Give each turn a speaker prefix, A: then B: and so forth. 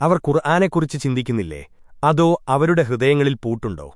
A: അവർ ഖുർആാനെക്കുറിച്ച് ചിന്തിക്കുന്നില്ലേ? അതോ അവരുടെ ഹൃദയങ്ങളിൽ പൂട്ടുണ്ടോ?